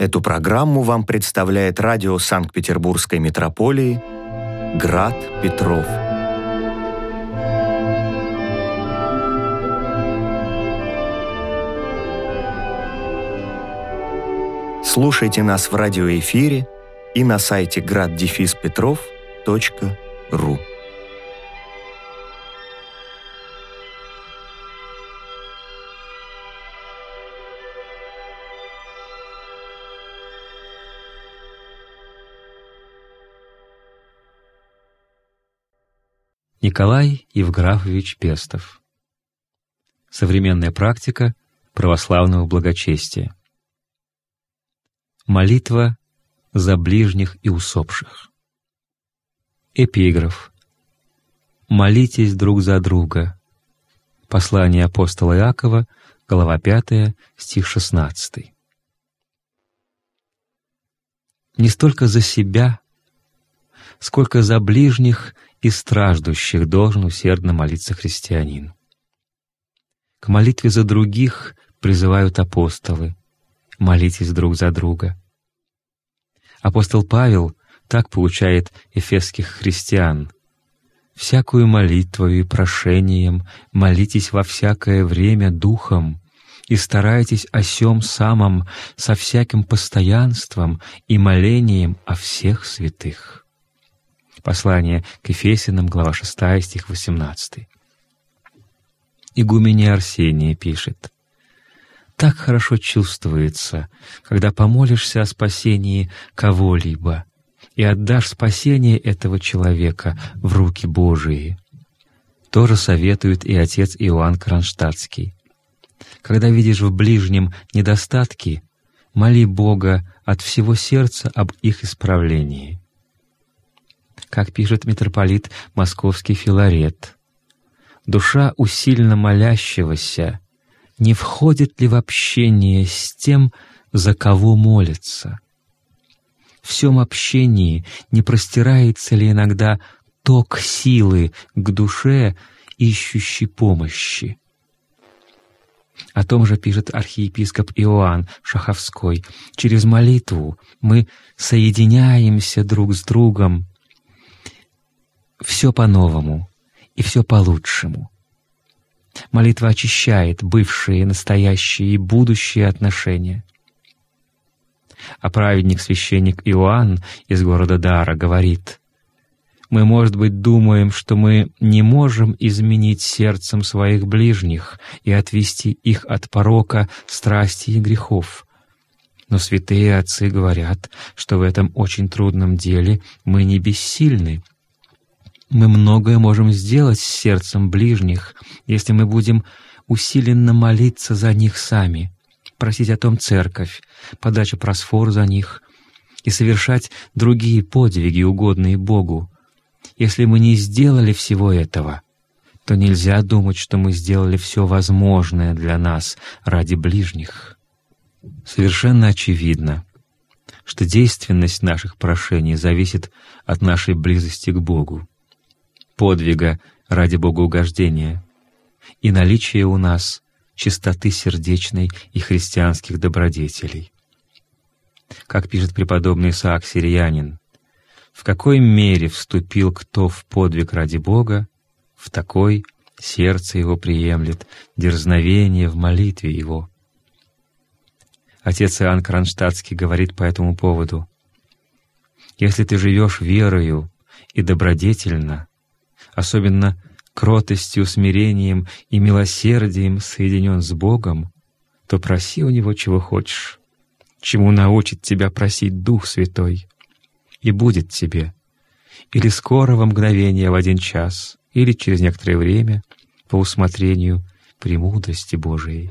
Эту программу вам представляет радио Санкт-Петербургской метрополии «Град Петров». Слушайте нас в радиоэфире и на сайте graddefиспетров.ру. Николай Евграфович Пестов. Современная практика православного благочестия. Молитва за ближних и усопших. Эпиграф. «Молитесь друг за друга». Послание апостола Иакова, глава 5, стих 16. Не столько за себя, сколько за ближних и страждущих должен усердно молиться христианин. К молитве за других призывают апостолы. Молитесь друг за друга. Апостол Павел так получает эфесских христиан. «Всякую молитвою и прошением молитесь во всякое время Духом, и старайтесь о сем самом со всяким постоянством и молением о всех святых». Послание к Ефесиным, глава 6, стих 18. Игумене Арсения пишет, «Так хорошо чувствуется, когда помолишься о спасении кого-либо и отдашь спасение этого человека в руки Божии». Тоже советует и отец Иоанн Кронштадтский. Когда видишь в ближнем недостатки, моли Бога от всего сердца об их исправлении как пишет митрополит Московский Филарет. Душа усиленно молящегося не входит ли в общение с тем, за кого молится? В всем общении не простирается ли иногда ток силы к душе, ищущей помощи? О том же пишет архиепископ Иоанн Шаховской. Через молитву мы соединяемся друг с другом все по-новому и все по-лучшему. Молитва очищает бывшие, настоящие и будущие отношения. А праведник-священник Иоанн из города Дара говорит, «Мы, может быть, думаем, что мы не можем изменить сердцем своих ближних и отвести их от порока, страсти и грехов». Но святые отцы говорят, что в этом очень трудном деле мы не бессильны, мы многое можем сделать с сердцем ближних, если мы будем усиленно молиться за них сами, просить о том церковь, подачу просфор за них и совершать другие подвиги, угодные Богу. Если мы не сделали всего этого, то нельзя думать, что мы сделали все возможное для нас ради ближних. Совершенно очевидно, что действенность наших прошений зависит от нашей близости к Богу подвига ради богоугождения и наличие у нас чистоты сердечной и христианских добродетелей. Как пишет преподобный Исаак Сириянин, «В какой мере вступил кто в подвиг ради Бога, в такой сердце его приемлет дерзновение в молитве его». Отец Иоанн Кронштадтский говорит по этому поводу, «Если ты живешь верою и добродетельно, особенно кротостью, смирением и милосердием соединен с Богом, то проси у Него чего хочешь, чему научит тебя просить Дух Святой, и будет тебе, или скоро во мгновение в один час, или через некоторое время по усмотрению премудрости Божией.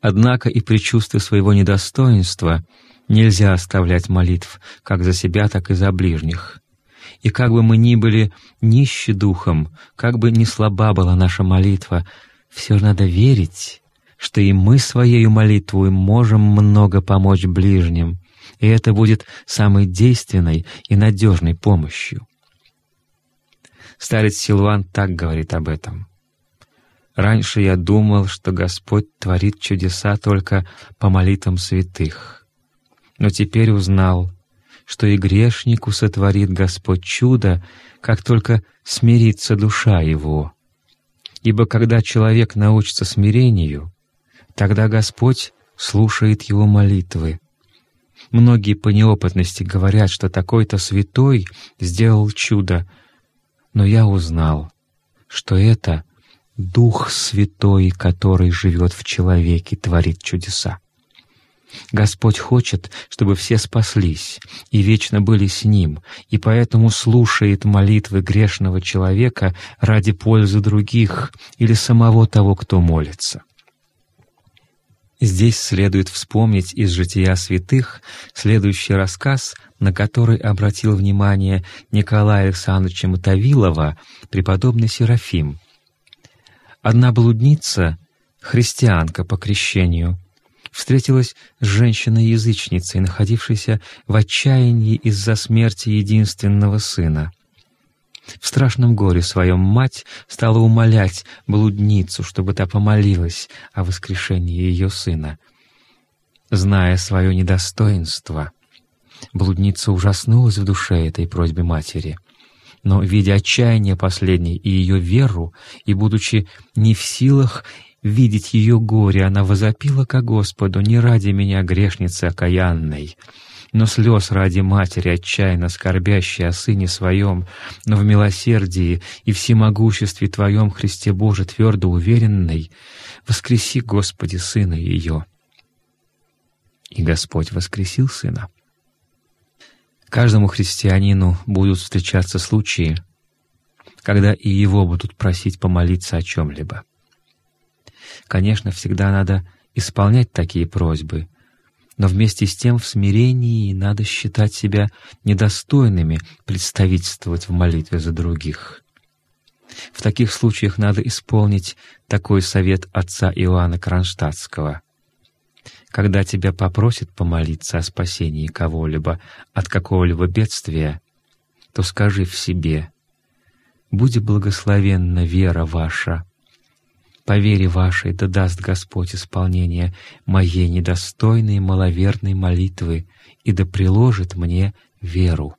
Однако и при чувстве своего недостоинства нельзя оставлять молитв как за себя, так и за ближних — и как бы мы ни были нищи духом, как бы ни слаба была наша молитва, все же надо верить, что и мы своей молитвой можем много помочь ближним, и это будет самой действенной и надежной помощью. Старец Силуан так говорит об этом. «Раньше я думал, что Господь творит чудеса только по молитвам святых. но теперь узнал, что и грешнику сотворит Господь чудо, как только смирится душа его. Ибо когда человек научится смирению, тогда Господь слушает его молитвы. Многие по неопытности говорят, что такой-то святой сделал чудо, но я узнал, что это Дух Святой, который живет в человеке, творит чудеса. Господь хочет, чтобы все спаслись и вечно были с Ним, и поэтому слушает молитвы грешного человека ради пользы других или самого того, кто молится. Здесь следует вспомнить из «Жития святых» следующий рассказ, на который обратил внимание Николая Александровича Мотовилова, преподобный Серафим. Одна блудница, христианка по крещению, встретилась с женщиной-язычницей, находившейся в отчаянии из-за смерти единственного сына. В страшном горе своем мать стала умолять блудницу, чтобы та помолилась о воскрешении ее сына. Зная свое недостоинство, блудница ужаснулась в душе этой просьбе матери. Но, видя отчаяние последней и ее веру, и будучи не в силах видеть ее горе, она возопила ко Господу «Не ради меня, грешницы окаянной!» но слез ради матери, отчаянно скорбящей о сыне своем, но в милосердии и всемогуществе Твоем, Христе Боже, твердо уверенной, воскреси, Господи, сына ее. И Господь воскресил сына. Каждому христианину будут встречаться случаи, когда и его будут просить помолиться о чем-либо. Конечно, всегда надо исполнять такие просьбы, но вместе с тем в смирении надо считать себя недостойными представительствовать в молитве за других. В таких случаях надо исполнить такой совет отца Иоанна Кронштадтского. Когда тебя попросят помолиться о спасении кого-либо от какого-либо бедствия, то скажи в себе «Будь благословенна вера ваша, по вере вашей да даст Господь исполнение моей недостойной маловерной молитвы и да приложит мне веру.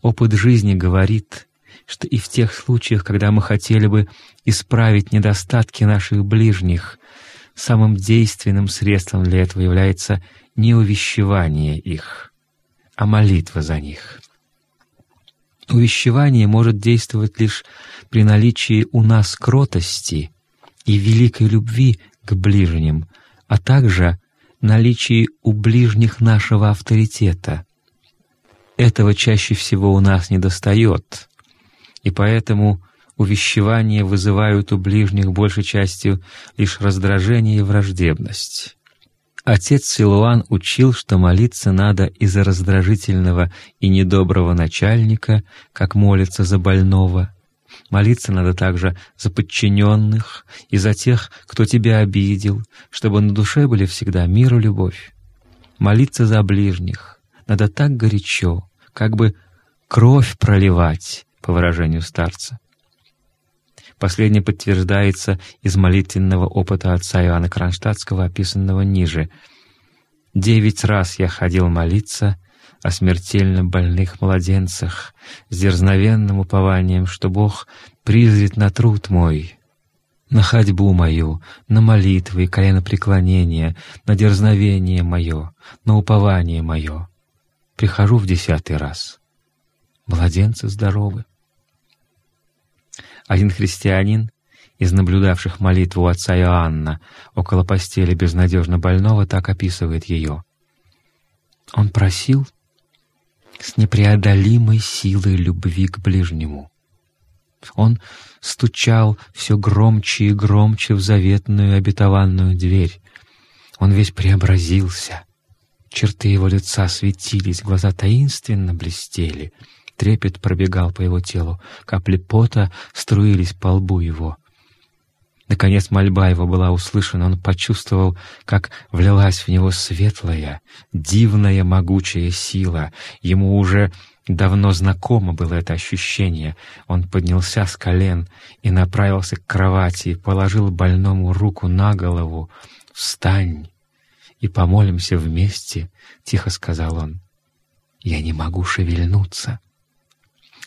Опыт жизни говорит, что и в тех случаях, когда мы хотели бы исправить недостатки наших ближних, самым действенным средством для этого является не увещевание их, а молитва за них. Увещевание может действовать лишь при наличии у нас кротости и великой любви к ближним, а также наличии у ближних нашего авторитета. Этого чаще всего у нас недостает, и поэтому увещевания вызывают у ближних большей частью лишь раздражение и враждебность. Отец Силуан учил, что молиться надо и за раздражительного и недоброго начальника, как молится за больного. Молиться надо также за подчиненных и за тех, кто тебя обидел, чтобы на душе были всегда мир и любовь. Молиться за ближних надо так горячо, как бы кровь проливать, по выражению старца. Последнее подтверждается из молитвенного опыта отца Иоанна Кронштадтского, описанного ниже. «Девять раз я ходил молиться о смертельно больных младенцах с дерзновенным упованием, что Бог призрит на труд мой, на ходьбу мою, на молитвы и коленопреклонение, на дерзновение мое, на упование мое. Прихожу в десятый раз. Младенцы здоровы. Один христианин из наблюдавших молитву отца Иоанна около постели безнадежно больного так описывает ее. Он просил с непреодолимой силой любви к ближнему. Он стучал все громче и громче в заветную обетованную дверь. Он весь преобразился. Черты его лица светились, глаза таинственно блестели — Трепет пробегал по его телу, капли пота струились по лбу его. Наконец мольба его была услышана, он почувствовал, как влилась в него светлая, дивная, могучая сила. Ему уже давно знакомо было это ощущение. Он поднялся с колен и направился к кровати, положил больному руку на голову. «Встань!» и помолимся вместе», — тихо сказал он. «Я не могу шевельнуться».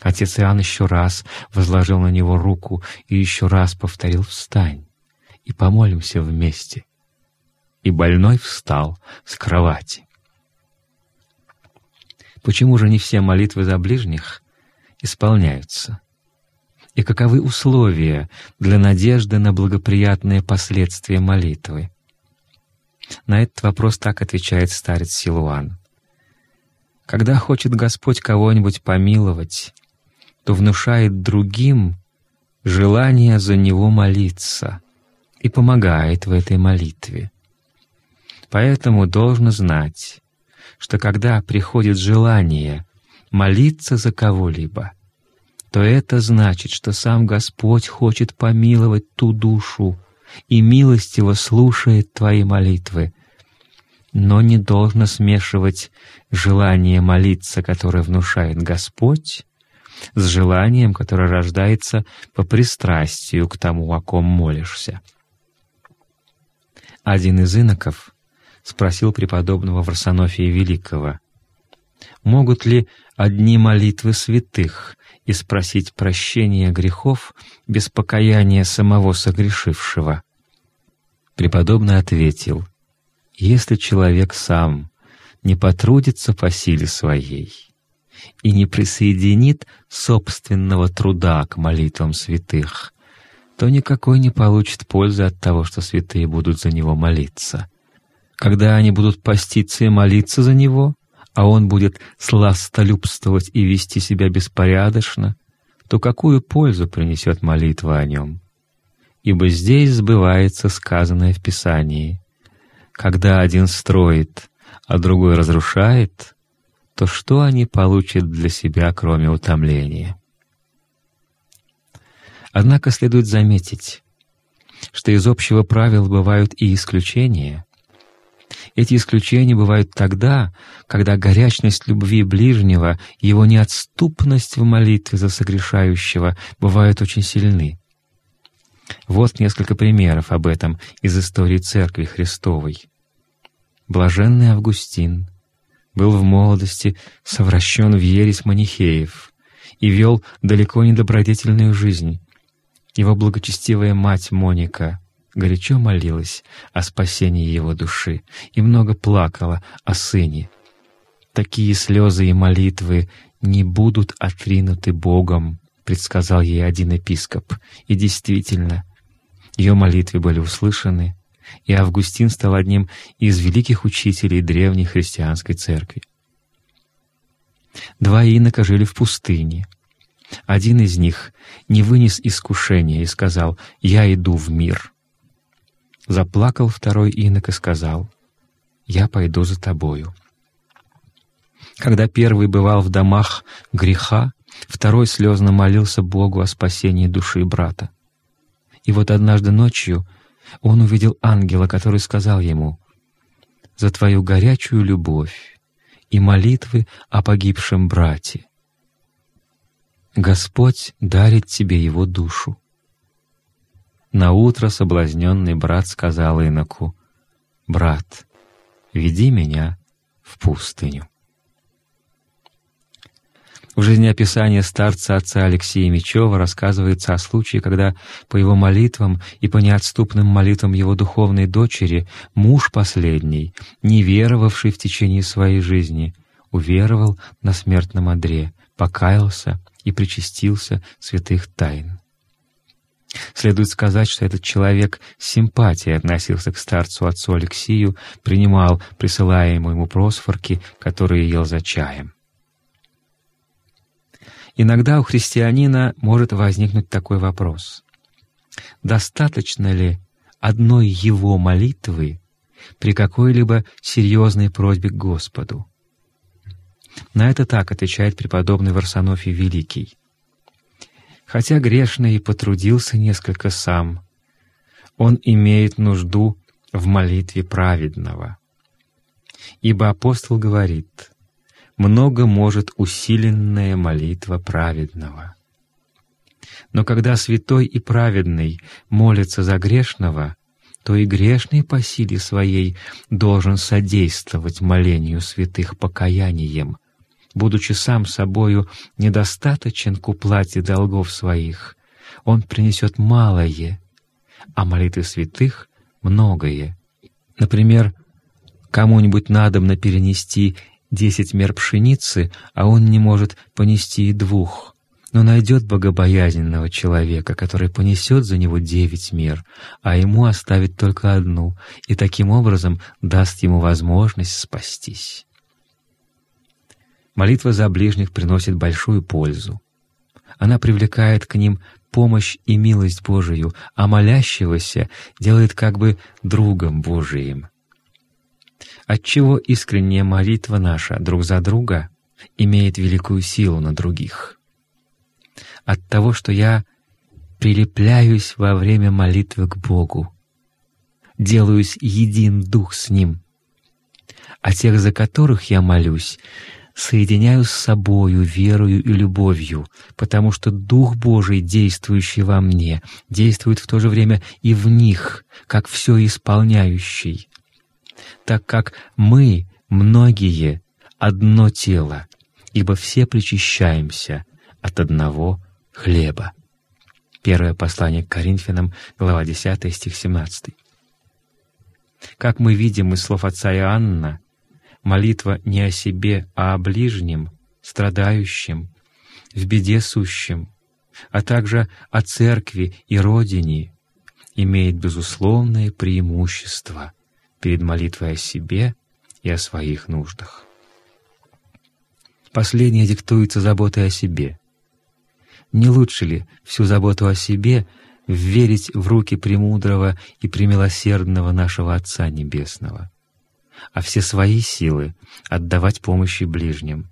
Отец Иоанн еще раз возложил на него руку и еще раз повторил «Встань и помолимся вместе». И больной встал с кровати. Почему же не все молитвы за ближних исполняются? И каковы условия для надежды на благоприятные последствия молитвы? На этот вопрос так отвечает старец Силуан. Когда хочет Господь кого-нибудь помиловать, то внушает другим желание за него молиться и помогает в этой молитве. Поэтому должно знать, что когда приходит желание молиться за кого-либо, то это значит, что сам Господь хочет помиловать ту душу и милостиво слушает твои молитвы, но не должно смешивать желание молиться, которое внушает Господь, с желанием, которое рождается по пристрастию к тому, о ком молишься. Один из иноков спросил преподобного Варсонофия Великого, «Могут ли одни молитвы святых и спросить прощения грехов без покаяния самого согрешившего?» Преподобный ответил, «Если человек сам не потрудится по силе своей, и не присоединит собственного труда к молитвам святых, то никакой не получит пользы от того, что святые будут за него молиться. Когда они будут поститься и молиться за него, а он будет сластолюбствовать и вести себя беспорядочно, то какую пользу принесет молитва о нем? Ибо здесь сбывается сказанное в Писании. Когда один строит, а другой разрушает, то что они получат для себя, кроме утомления? Однако следует заметить, что из общего правила бывают и исключения. Эти исключения бывают тогда, когда горячность любви ближнего его неотступность в молитве за согрешающего бывают очень сильны. Вот несколько примеров об этом из истории Церкви Христовой. Блаженный Августин — был в молодости совращен в ересь манихеев и вел далеко не добродетельную жизнь. Его благочестивая мать Моника горячо молилась о спасении его души и много плакала о сыне. «Такие слезы и молитвы не будут отринуты Богом», предсказал ей один епископ. И действительно, ее молитвы были услышаны, и Августин стал одним из великих учителей древней христианской церкви. Два инока жили в пустыне. Один из них не вынес искушения и сказал «Я иду в мир». Заплакал второй инок и сказал «Я пойду за тобою». Когда первый бывал в домах греха, второй слезно молился Богу о спасении души брата. И вот однажды ночью он увидел ангела, который сказал ему, «За твою горячую любовь и молитвы о погибшем брате Господь дарит тебе его душу». Наутро соблазненный брат сказал иноку, «Брат, веди меня в пустыню». В жизнеописании старца отца Алексея Мечева рассказывается о случае, когда по его молитвам и по неотступным молитвам его духовной дочери муж последний, не веровавший в течение своей жизни, уверовал на смертном одре, покаялся и причастился святых тайн. Следует сказать, что этот человек с симпатией относился к старцу отцу Алексию, принимал присылаемые ему просфорки, которые ел за чаем. Иногда у христианина может возникнуть такой вопрос. Достаточно ли одной его молитвы при какой-либо серьезной просьбе к Господу? На это так отвечает преподобный Варсонофий Великий. Хотя грешный и потрудился несколько сам, он имеет нужду в молитве праведного. Ибо апостол говорит, много может усиленная молитва праведного. Но когда святой и праведный молится за грешного, то и грешный по силе своей должен содействовать молению святых покаянием, будучи сам собою недостаточен к уплате долгов своих, он принесет малое, а молитвы святых — многое. Например, кому-нибудь надобно перенести десять мер пшеницы, а он не может понести и двух. Но найдет богобоязненного человека, который понесет за него девять мер, а ему оставит только одну, и таким образом даст ему возможность спастись. Молитва за ближних приносит большую пользу. Она привлекает к ним помощь и милость Божию, а молящегося делает как бы другом Божиим. Отчего искренняя молитва наша друг за друга имеет великую силу на других? От того, что я прилепляюсь во время молитвы к Богу, делаюсь един дух с Ним, а тех, за которых я молюсь, соединяю с собою верою и любовью, потому что Дух Божий, действующий во мне, действует в то же время и в них, как все исполняющий. Так как мы, многие, одно тело, ибо все причащаемся от одного хлеба. Первое послание к Коринфянам, глава 10, стих 17. Как мы видим из слов отца Иоанна, молитва не о себе, а о ближнем, страдающем, в беде сущем, а также о церкви и родине, имеет безусловное преимущество перед молитвой о себе и о своих нуждах. Последнее диктуется заботой о себе. Не лучше ли всю заботу о себе верить в руки премудрого и премилосердного нашего Отца Небесного — а все свои силы отдавать помощи ближним.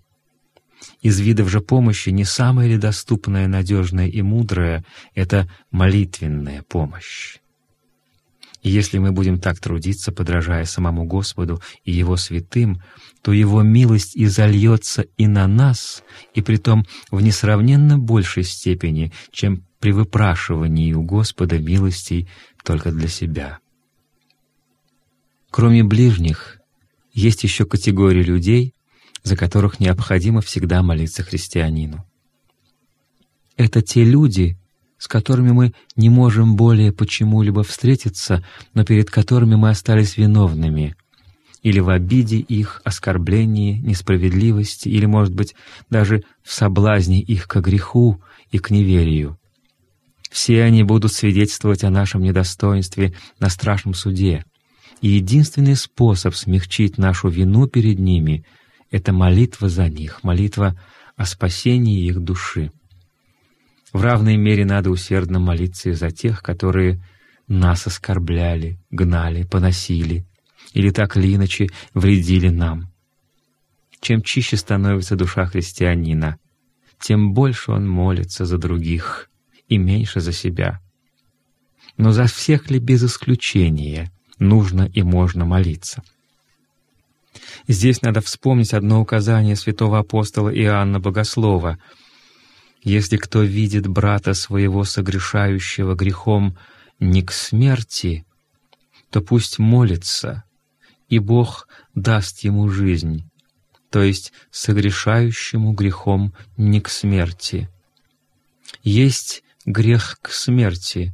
Из видов же помощи не самая ли доступная, надежная и мудрая — это молитвенная помощь. И если мы будем так трудиться, подражая самому Господу и Его святым, то Его милость изольется и на нас, и притом в несравненно большей степени, чем при выпрашивании у Господа милостей только для себя. Кроме ближних, есть еще категории людей, за которых необходимо всегда молиться христианину. Это те люди, с которыми мы не можем более почему-либо встретиться, но перед которыми мы остались виновными, или в обиде их, оскорблении, несправедливости, или, может быть, даже в соблазне их ко греху и к неверию. Все они будут свидетельствовать о нашем недостоинстве на страшном суде — и единственный способ смягчить нашу вину перед ними — это молитва за них, молитва о спасении их души. В равной мере надо усердно молиться и за тех, которые нас оскорбляли, гнали, поносили или так или иначе вредили нам. Чем чище становится душа христианина, тем больше он молится за других и меньше за себя. Но за всех ли без исключения нужно и можно молиться. Здесь надо вспомнить одно указание святого апостола Иоанна Богослова. «Если кто видит брата своего согрешающего грехом не к смерти, то пусть молится, и Бог даст ему жизнь, то есть согрешающему грехом не к смерти. Есть грех к смерти,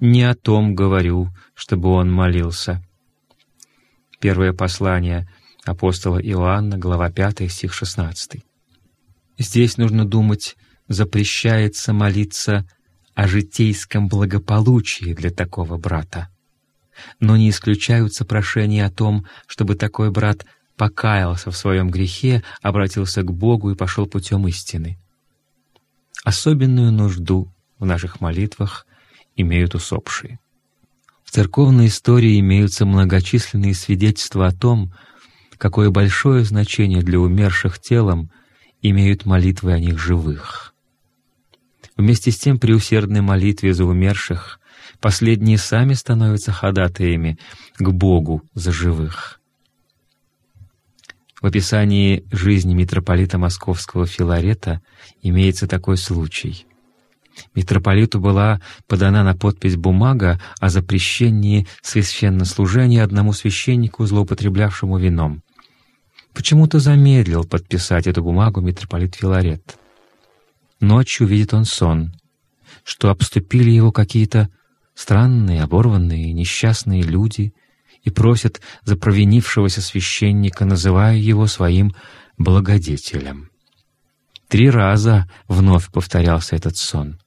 не о том говорю, чтобы он молился. Первое послание апостола Иоанна, глава 5, стих 16. Здесь нужно думать, запрещается молиться о житейском благополучии для такого брата. Но не исключаются прошения о том, чтобы такой брат покаялся в своем грехе, обратился к Богу и пошел путем истины. Особенную нужду в наших молитвах имеют усопшие. В церковной истории имеются многочисленные свидетельства о том, какое большое значение для умерших телом имеют молитвы о них живых. Вместе с тем при усердной молитве за умерших последние сами становятся ходатаями к Богу за живых. В описании жизни митрополита Московского Филарета имеется такой случай — Митрополиту была подана на подпись бумага о запрещении священнослужения одному священнику, злоупотреблявшему вином. Почему-то замедлил подписать эту бумагу митрополит Филарет. Ночью видит он сон, что обступили его какие-то странные, оборванные, несчастные люди и просят за провинившегося священника, называя его своим благодетелем. Три раза вновь повторялся этот сон.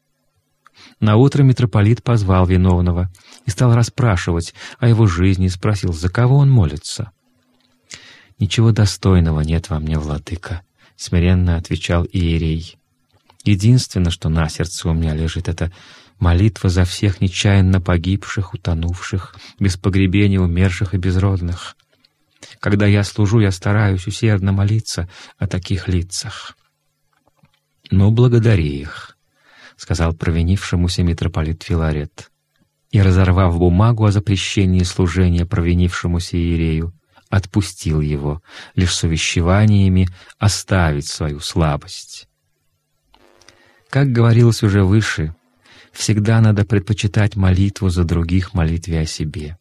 Наутро митрополит позвал виновного и стал расспрашивать о его жизни, спросил, за кого он молится. «Ничего достойного нет во мне, владыка», — смиренно отвечал иерей. «Единственное, что на сердце у меня лежит, — это молитва за всех нечаянно погибших, утонувших, без погребения умерших и безродных. Когда я служу, я стараюсь усердно молиться о таких лицах. Но благодари их, — сказал провинившемуся митрополит Филарет. И, разорвав бумагу о запрещении служения провинившемуся иерею, отпустил его, лишь с оставить свою слабость. Как говорилось уже выше, всегда надо предпочитать молитву за других молитве о себе.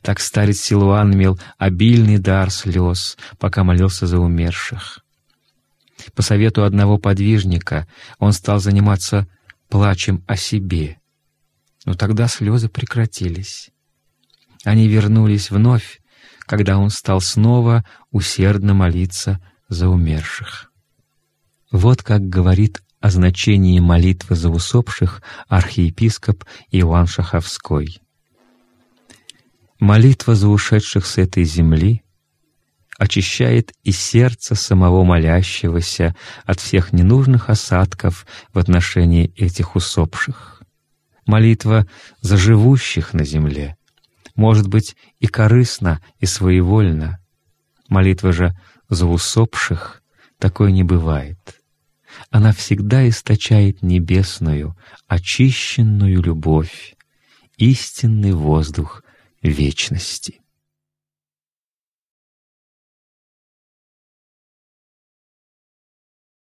Так старец Силуан имел обильный дар слез, пока молился за умерших. По совету одного подвижника он стал заниматься плачем о себе. Но тогда слезы прекратились. Они вернулись вновь, когда он стал снова усердно молиться за умерших. Вот как говорит о значении молитвы за усопших архиепископ Иоанн Шаховской. Молитва за ушедших с этой земли очищает и сердце самого молящегося от всех ненужных осадков в отношении этих усопших. Молитва за живущих на земле может быть и корыстна, и своевольна. Молитва же за усопших такой не бывает. Она всегда источает небесную, очищенную любовь, истинный воздух вечности.